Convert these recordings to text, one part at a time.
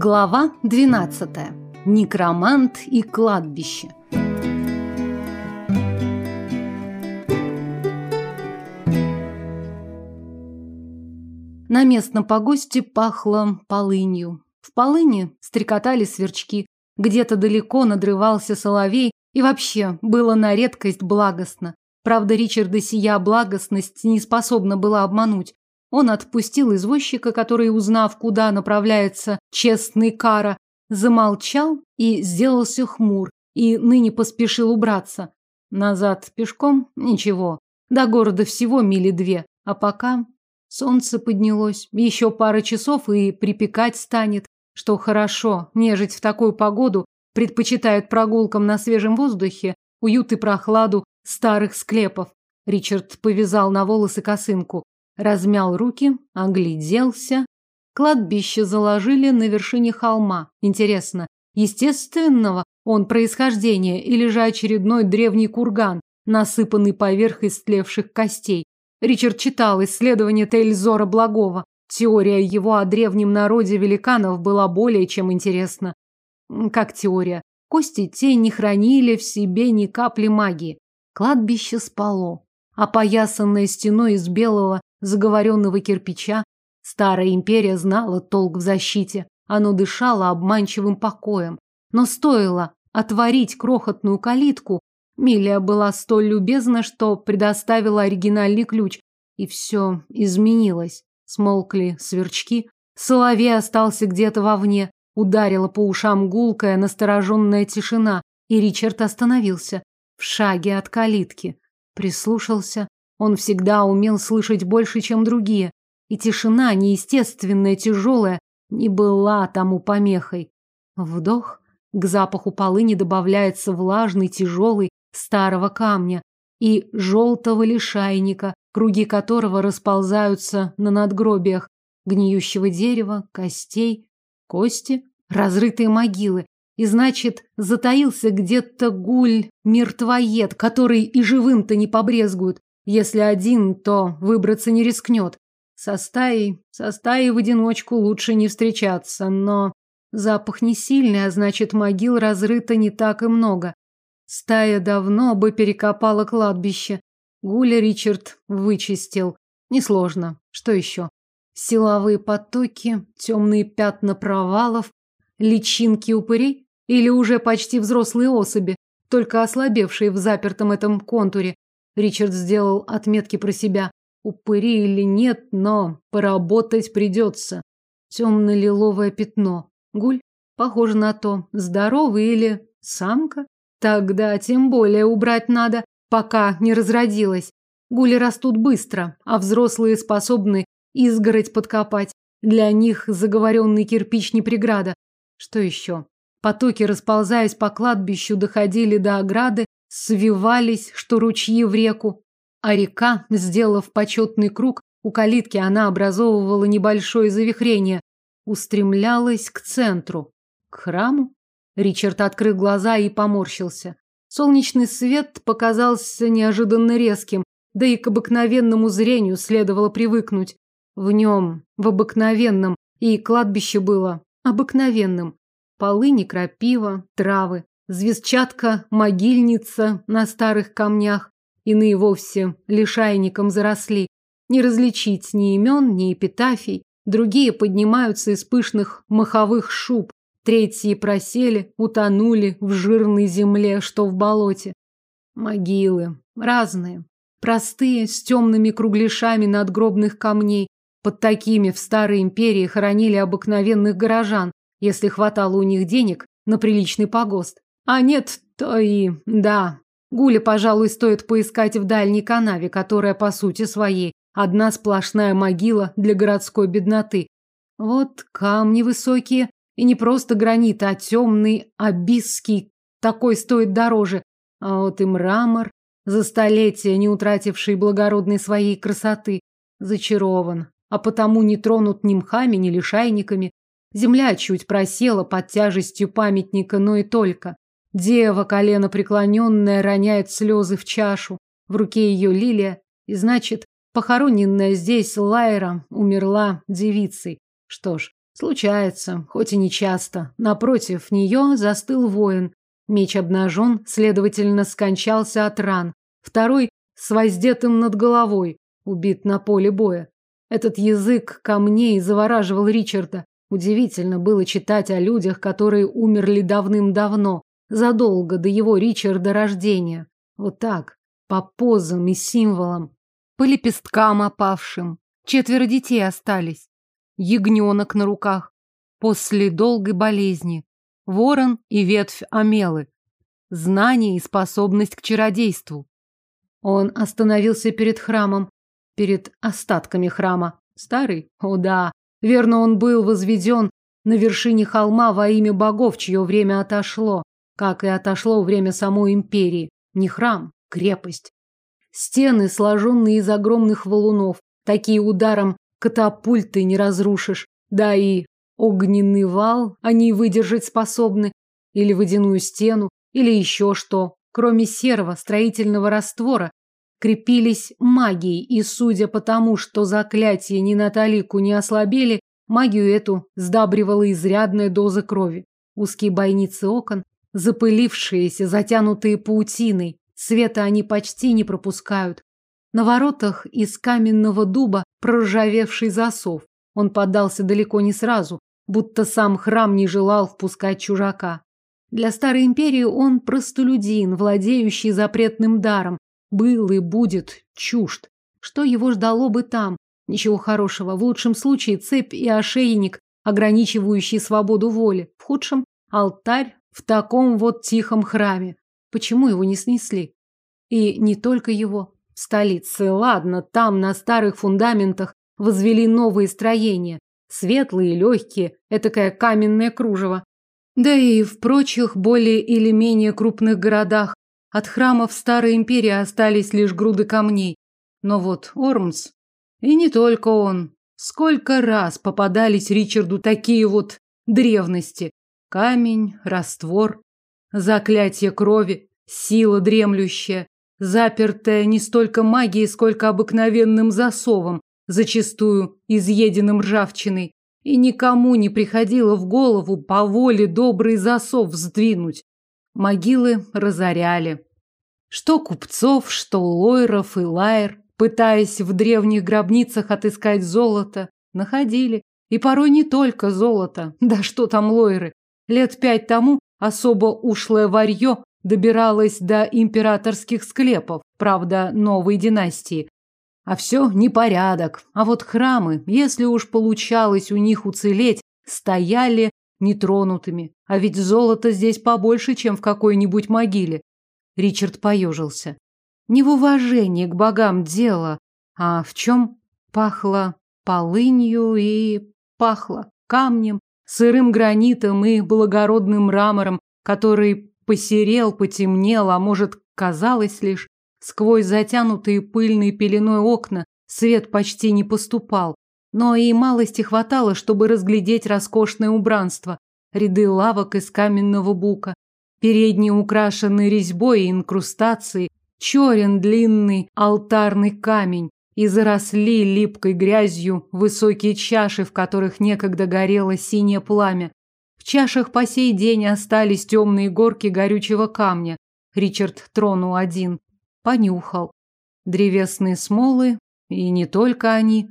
Глава 12. Некромант и кладбище. На местном погосте пахло полынью. В полыни стрекотали сверчки, где-то далеко надрывался соловей, и вообще было на редкость благостно. Правда, Ричарда сия благостность не способна была обмануть. Он отпустил извозчика, который, узнав, куда направляется честный Кара, замолчал и сделался хмур, и ныне поспешил убраться. Назад пешком? Ничего. До города всего мили две. А пока солнце поднялось, еще пара часов и припекать станет, что хорошо, нежить в такую погоду предпочитают прогулкам на свежем воздухе уют и прохладу старых склепов. Ричард повязал на волосы косынку размял руки, огляделся. Кладбище заложили на вершине холма. Интересно, естественного он происхождения или же очередной древний курган, насыпанный поверх истлевших костей. Ричард читал исследования Тейльзора Благого. Теория его о древнем народе великанов была более чем интересна. Как теория. Кости те не хранили в себе ни капли магии. Кладбище спало, опоясанное стеной из белого заговоренного кирпича. Старая империя знала толк в защите. Оно дышало обманчивым покоем. Но стоило отворить крохотную калитку, Милия была столь любезна, что предоставила оригинальный ключ, и все изменилось. Смолкли сверчки, соловей остался где-то вовне, ударила по ушам гулкая настороженная тишина, и Ричард остановился в шаге от калитки, прислушался, он всегда умел слышать больше, чем другие, и тишина, неестественная, тяжелая, не была тому помехой. Вдох, к запаху полыни добавляется влажный, тяжелый, старого камня и желтого лишайника, круги которого расползаются на надгробиях, гниющего дерева, костей, кости, разрытые могилы. И значит, затаился где-то гуль-мертвоед, который и живым-то не побрезгует. Если один, то выбраться не рискнет. Со стаей, со стаей в одиночку лучше не встречаться, но запах не сильный, а значит, могил разрыто не так и много. Стая давно бы перекопала кладбище. Гуля Ричард вычистил. Несложно. Что еще? Силовые потоки, темные пятна провалов, личинки упырей или уже почти взрослые особи, только ослабевшие в запертом этом контуре. Ричард сделал отметки про себя. Упыри или нет, но поработать придется. Темно-лиловое пятно. Гуль? Похоже на то. Здоровый или самка? Тогда тем более убрать надо, пока не разродилась. Гули растут быстро, а взрослые способны изгородь подкопать. Для них заговоренный кирпич не преграда. Что еще? Потоки, расползаясь по кладбищу, доходили до ограды, свивались, что ручьи в реку, а река, сделав почетный круг, у калитки она образовывала небольшое завихрение, устремлялась к центру, к храму. Ричард открыл глаза и поморщился. Солнечный свет показался неожиданно резким, да и к обыкновенному зрению следовало привыкнуть. В нем, в обыкновенном, и кладбище было обыкновенным. Полыни, крапива, травы, Звездчатка, могильница на старых камнях, иные вовсе лишайником заросли. Не различить ни имен, ни эпитафий. Другие поднимаются из пышных маховых шуб, третьи просели, утонули в жирной земле, что в болоте. Могилы разные, простые, с темными кругляшами надгробных камней. Под такими в старой империи хоронили обыкновенных горожан, если хватало у них денег на приличный погост. А нет, то и... Да. Гуля, пожалуй, стоит поискать в дальней канаве, которая, по сути своей, одна сплошная могила для городской бедноты. Вот камни высокие, и не просто гранит, а темный, абисский. Такой стоит дороже. А вот и мрамор, за столетия не утративший благородной своей красоты, зачарован, а потому не тронут ни мхами, ни лишайниками. Земля чуть просела под тяжестью памятника, но и только. Дева, колено преклоненная, роняет слезы в чашу. В руке ее лилия. И значит, похороненная здесь Лайра умерла девицей. Что ж, Случается, хоть и не часто. Напротив нее застыл воин. Меч обнажен, следовательно, скончался от ран. Второй с воздетым над головой, убит на поле боя. Этот язык камней завораживал Ричарда. Удивительно было читать о людях, которые умерли давным-давно, задолго до его Ричарда рождения. Вот так, по позам и символам, по лепесткам опавшим. Четверо детей остались ягненок на руках. После долгой болезни. Ворон и ветвь Амелы. Знание и способность к чародейству. Он остановился перед храмом, перед остатками храма. Старый? О да, верно, он был возведен на вершине холма во имя богов, чье время отошло, как и отошло время самой империи. Не храм, крепость. Стены, сложенные из огромных валунов, такие ударом катапульты не разрушишь. Да и огненный вал они выдержать способны. Или водяную стену, или еще что. Кроме серого строительного раствора, крепились магией, и судя по тому, что заклятия ни на талику не ослабели, магию эту сдабривала изрядная доза крови. Узкие бойницы окон, запылившиеся, затянутые паутиной, света они почти не пропускают. На воротах из каменного дуба проржавевший засов. Он поддался далеко не сразу, будто сам храм не желал впускать чужака. Для старой империи он простолюдин, владеющий запретным даром, был и будет чужд. Что его ждало бы там? Ничего хорошего. В лучшем случае цепь и ошейник, ограничивающий свободу воли. В худшем – алтарь в таком вот тихом храме. Почему его не снесли? И не только его столице. Ладно, там на старых фундаментах возвели новые строения. Светлые, легкие, этакое каменное кружево. Да и в прочих более или менее крупных городах от храмов Старой Империи остались лишь груды камней. Но вот Ормс, и не только он, сколько раз попадались Ричарду такие вот древности. Камень, раствор, заклятие крови, сила дремлющая, запертая не столько магией, сколько обыкновенным засовом, зачастую изъеденным ржавчиной, и никому не приходило в голову по воле добрый засов сдвинуть. Могилы разоряли. Что купцов, что лойров и лайер, пытаясь в древних гробницах отыскать золото, находили. И порой не только золото, да что там лойры. Лет пять тому особо ушлое варье добиралась до императорских склепов, правда, новой династии. А все непорядок. А вот храмы, если уж получалось у них уцелеть, стояли нетронутыми. А ведь золота здесь побольше, чем в какой-нибудь могиле. Ричард поежился. Не в уважении к богам дело, а в чем пахло полынью и пахло камнем, сырым гранитом и благородным мрамором, который посерел, потемнел, а может, казалось лишь, сквозь затянутые пыльной пеленой окна свет почти не поступал, но и малости хватало, чтобы разглядеть роскошное убранство, ряды лавок из каменного бука, передние украшенные резьбой и инкрустацией, черен длинный алтарный камень, и заросли липкой грязью высокие чаши, в которых некогда горело синее пламя чашах по сей день остались темные горки горючего камня. Ричард тронул один, понюхал. Древесные смолы, и не только они.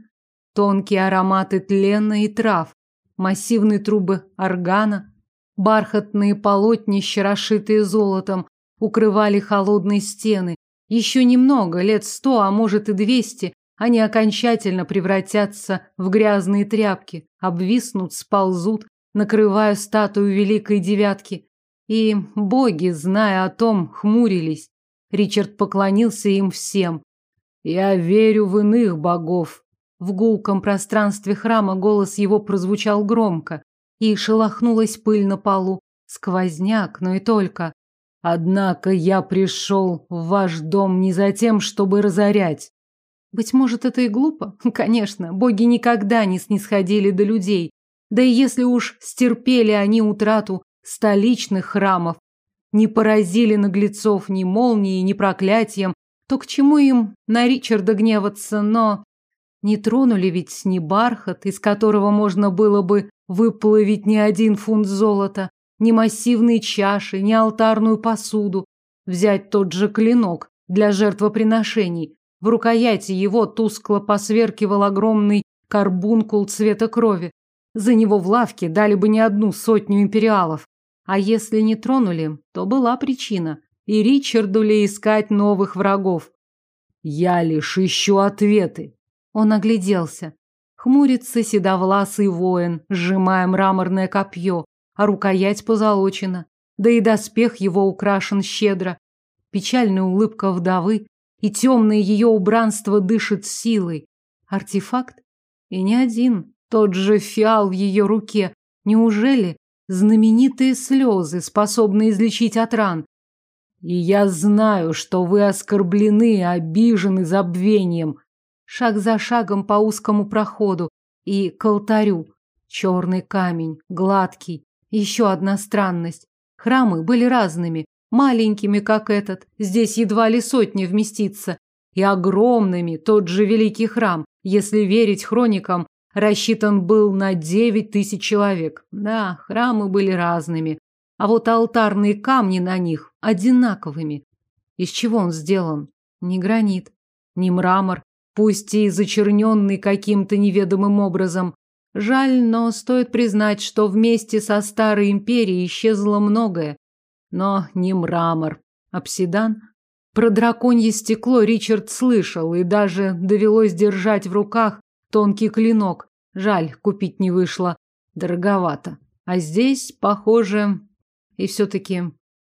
Тонкие ароматы тлена и трав, массивные трубы органа, бархатные полотнища, расшитые золотом, укрывали холодные стены. Еще немного, лет сто, а может и двести, они окончательно превратятся в грязные тряпки, обвиснут, сползут, накрывая статую Великой Девятки. И боги, зная о том, хмурились. Ричард поклонился им всем. «Я верю в иных богов». В гулком пространстве храма голос его прозвучал громко, и шелохнулась пыль на полу. Сквозняк, но и только. «Однако я пришел в ваш дом не за тем, чтобы разорять». Быть может, это и глупо? Конечно, боги никогда не снисходили до людей, да и если уж стерпели они утрату столичных храмов, не поразили наглецов ни молнией, ни проклятием, то к чему им на Ричарда гневаться, но не тронули ведь ни бархат, из которого можно было бы выплавить ни один фунт золота, ни массивные чаши, ни алтарную посуду. Взять тот же клинок для жертвоприношений. В рукояти его тускло посверкивал огромный карбункул цвета крови. За него в лавке дали бы не одну сотню империалов. А если не тронули, то была причина. И Ричарду ли искать новых врагов? Я лишь ищу ответы. Он огляделся. Хмурится седовласый воин, сжимая мраморное копье, а рукоять позолочена. Да и доспех его украшен щедро. Печальная улыбка вдовы, и темное ее убранство дышит силой. Артефакт? И не один. Тот же фиал в ее руке. Неужели знаменитые слезы, способные излечить от ран? И я знаю, что вы оскорблены, обижены забвением. Шаг за шагом по узкому проходу и к алтарю. Черный камень, гладкий. Еще одна странность. Храмы были разными. Маленькими, как этот, здесь едва ли сотни вместится. И огромными, тот же великий храм, если верить хроникам, рассчитан был на девять тысяч человек. Да, храмы были разными, а вот алтарные камни на них одинаковыми. Из чего он сделан? Не гранит, не мрамор, пусть и зачерненный каким-то неведомым образом. Жаль, но стоит признать, что вместе со старой империей исчезло многое. Но не мрамор, обсидан. Про драконье стекло Ричард слышал, и даже довелось держать в руках тонкий клинок. Жаль, купить не вышло. Дороговато. А здесь, похоже, и все-таки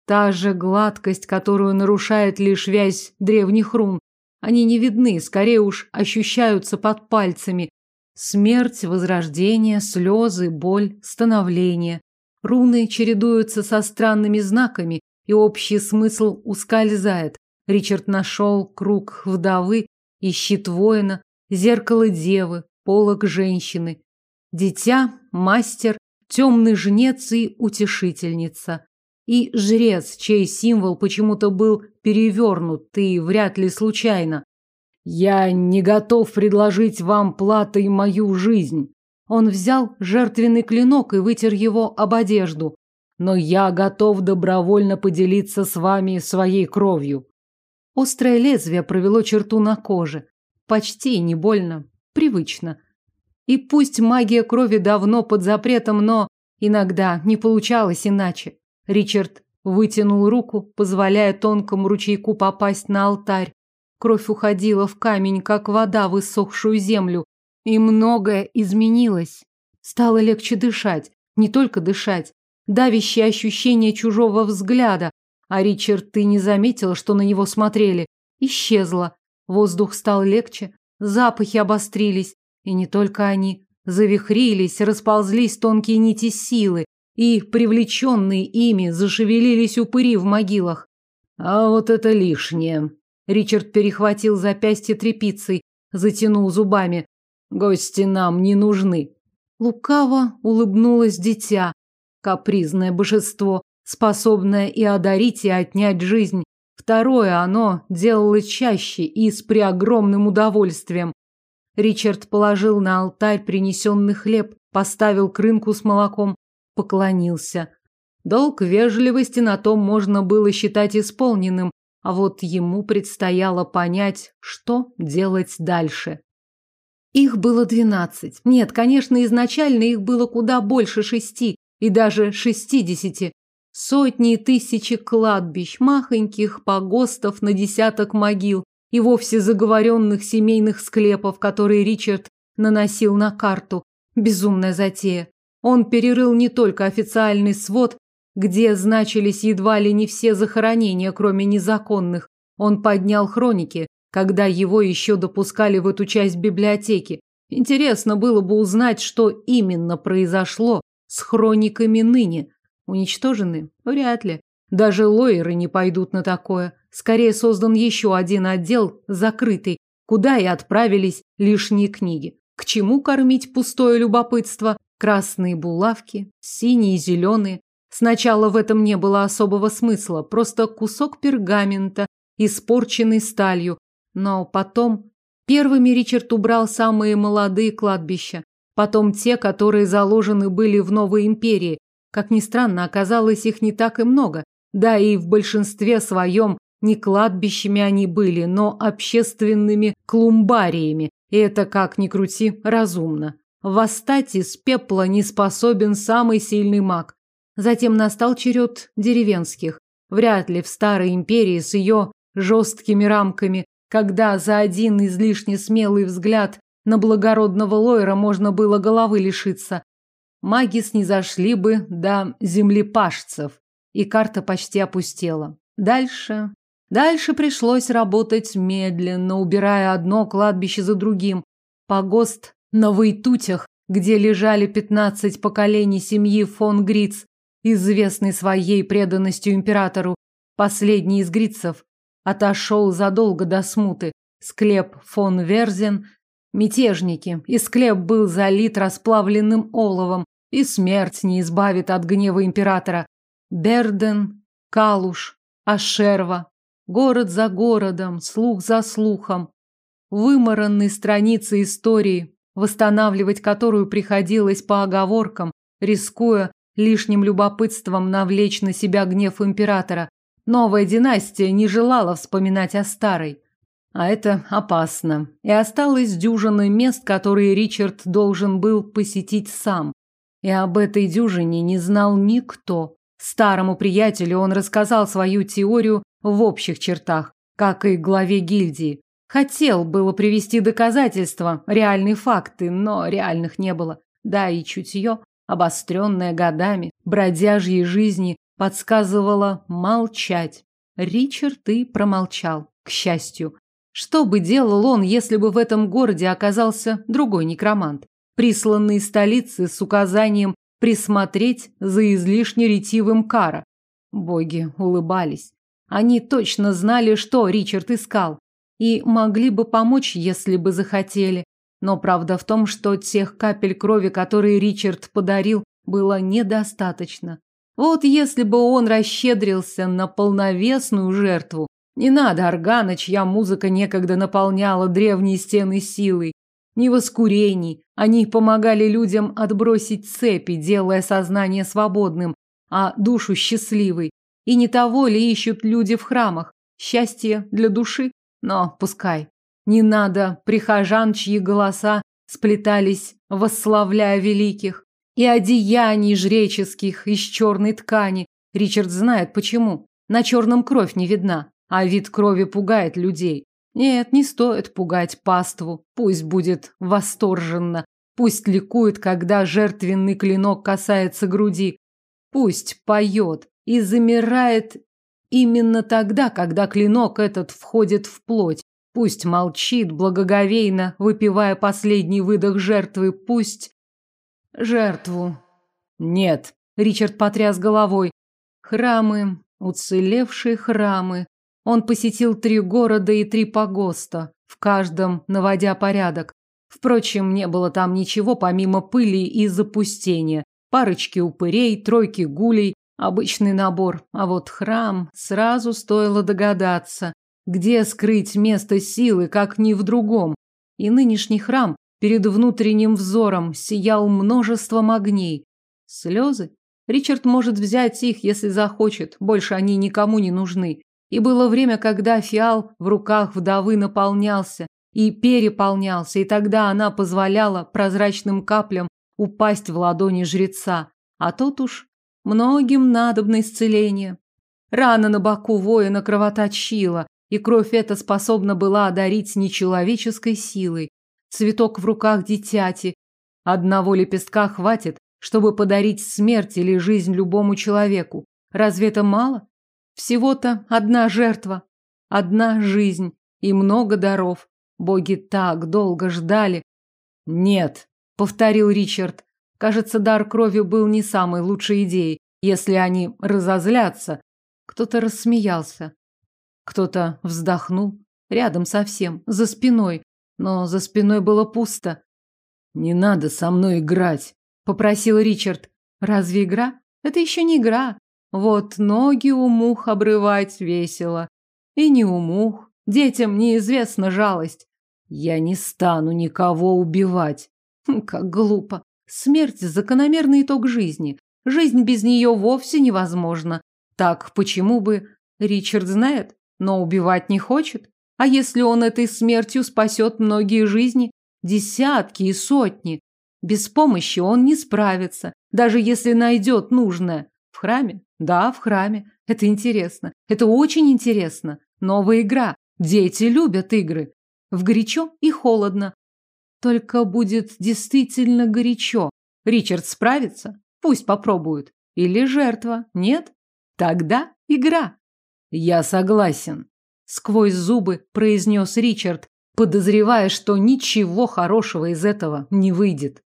та же гладкость, которую нарушает лишь вязь древних рун. Они не видны, скорее уж ощущаются под пальцами. Смерть, возрождение, слезы, боль, становление. Руны чередуются со странными знаками, и общий смысл ускользает. Ричард нашел круг вдовы и щит воина, зеркало девы, полог женщины. Дитя, мастер, темный жнец и утешительница. И жрец, чей символ почему-то был перевернут, и вряд ли случайно. Я не готов предложить вам платой мою жизнь. Он взял жертвенный клинок и вытер его об одежду. Но я готов добровольно поделиться с вами своей кровью. Острое лезвие провело черту на коже. Почти не больно, привычно. И пусть магия крови давно под запретом, но иногда не получалось иначе. Ричард вытянул руку, позволяя тонкому ручейку попасть на алтарь. Кровь уходила в камень, как вода в иссохшую землю, и многое изменилось. Стало легче дышать, не только дышать, давящее ощущение чужого взгляда. А Ричард, ты не заметил, что на него смотрели? Исчезло. Воздух стал легче, запахи обострились, и не только они. Завихрились, расползлись тонкие нити силы, и, привлеченные ими, зашевелились упыри в могилах. А вот это лишнее. Ричард перехватил запястье тряпицей, затянул зубами. Гости нам не нужны. Лукаво улыбнулось дитя, капризное божество, способное и одарить, и отнять жизнь. Второе оно делало чаще и с преогромным удовольствием. Ричард положил на алтарь принесенный хлеб, поставил крынку с молоком, поклонился. Долг вежливости на том можно было считать исполненным, а вот ему предстояло понять, что делать дальше. Их было двенадцать. Нет, конечно, изначально их было куда больше шести и даже шестидесяти. Сотни и тысячи кладбищ, махоньких погостов на десяток могил и вовсе заговоренных семейных склепов, которые Ричард наносил на карту. Безумная затея. Он перерыл не только официальный свод, где значились едва ли не все захоронения, кроме незаконных. Он поднял хроники, когда его еще допускали в эту часть библиотеки. Интересно было бы узнать, что именно произошло с хрониками ныне. Уничтожены? Вряд ли. Даже лоеры не пойдут на такое. Скорее создан еще один отдел, закрытый, куда и отправились лишние книги. К чему кормить пустое любопытство? Красные булавки, синие и зеленые. Сначала в этом не было особого смысла, просто кусок пергамента, испорченный сталью, но потом первыми Ричард убрал самые молодые кладбища. потом те, которые заложены были в новой империи. Как ни странно, оказалось их не так и много. Да и в большинстве своем не кладбищами они были, но общественными клумбариями. И это, как ни крути, разумно. Восстать из пепла не способен самый сильный маг. Затем настал черед деревенских. Вряд ли в старой империи с ее жесткими рамками, когда за один излишне смелый взгляд на благородного лойера можно было головы лишиться. Маги снизошли бы до землепашцев, и карта почти опустела. Дальше... Дальше пришлось работать медленно, убирая одно кладбище за другим. Погост на Войтутях, где лежали пятнадцать поколений семьи фон Гриц, известный своей преданностью императору, последний из Грицев, отошел задолго до смуты. Склеп фон Верзен, мятежники, и склеп был залит расплавленным оловом, и смерть не избавит от гнева императора. Берден, Калуш, Ашерва, город за городом, слух за слухом. Вымаранные страницы истории, восстанавливать которую приходилось по оговоркам, рискуя лишним любопытством навлечь на себя гнев императора. Новая династия не желала вспоминать о старой. А это опасно. И осталось дюжины мест, которые Ричард должен был посетить сам. И об этой дюжине не знал никто. Старому приятелю он рассказал свою теорию в общих чертах, как и главе гильдии. Хотел было привести доказательства, реальные факты, но реальных не было. Да и чутье, обостренное годами, бродяжьей жизни, подсказывало молчать. Ричард и промолчал, к счастью. Что бы делал он, если бы в этом городе оказался другой некромант, присланный из столицы с указанием присмотреть за излишне ретивым Кара? Боги улыбались. Они точно знали, что Ричард искал, и могли бы помочь, если бы захотели. Но правда в том, что тех капель крови, которые Ричард подарил, было недостаточно. Вот если бы он расщедрился на полновесную жертву, не надо органа, чья музыка некогда наполняла древние стены силой, ни воскурений, они помогали людям отбросить цепи, делая сознание свободным, а душу счастливой. И не того ли ищут люди в храмах? Счастье для души? Но пускай. Не надо прихожан, чьи голоса сплетались, восславляя великих и одеяний жреческих из черной ткани. Ричард знает почему. На черном кровь не видна, а вид крови пугает людей. Нет, не стоит пугать паству. Пусть будет восторженно. Пусть ликует, когда жертвенный клинок касается груди. Пусть поет и замирает именно тогда, когда клинок этот входит в плоть. Пусть молчит, благоговейно, выпивая последний выдох жертвы. Пусть Жертву. Нет. Ричард потряс головой. Храмы, уцелевшие храмы. Он посетил три города и три погоста, в каждом наводя порядок. Впрочем, не было там ничего помимо пыли и запустения. Парочки упырей, тройки гулей, обычный набор. А вот храм сразу стоило догадаться, где скрыть место силы, как ни в другом. И нынешний храм Перед внутренним взором сиял множеством огней. Слезы? Ричард может взять их, если захочет. Больше они никому не нужны. И было время, когда фиал в руках вдовы наполнялся и переполнялся, и тогда она позволяла прозрачным каплям упасть в ладони жреца. А тот уж многим надобно исцеление. Рана на боку воина кровоточила, и кровь эта способна была одарить нечеловеческой силой цветок в руках дитяти. Одного лепестка хватит, чтобы подарить смерть или жизнь любому человеку. Разве это мало? Всего-то одна жертва, одна жизнь и много даров. Боги так долго ждали. Нет, повторил Ричард. Кажется, дар крови был не самой лучшей идеей. Если они разозлятся, кто-то рассмеялся, кто-то вздохнул рядом совсем, за спиной, но за спиной было пусто. «Не надо со мной играть», — попросил Ричард. «Разве игра? Это еще не игра. Вот ноги у мух обрывать весело. И не у мух. Детям неизвестна жалость. Я не стану никого убивать. Хм, как глупо. Смерть – закономерный итог жизни. Жизнь без нее вовсе невозможна. Так почему бы... Ричард знает, но убивать не хочет. А если он этой смертью спасет многие жизни? Десятки и сотни. Без помощи он не справится, даже если найдет нужное. В храме? Да, в храме. Это интересно. Это очень интересно. Новая игра. Дети любят игры. В горячо и холодно. Только будет действительно горячо. Ричард справится? Пусть попробует. Или жертва? Нет? Тогда игра. Я согласен. Сквозь зубы произнес Ричард, подозревая, что ничего хорошего из этого не выйдет.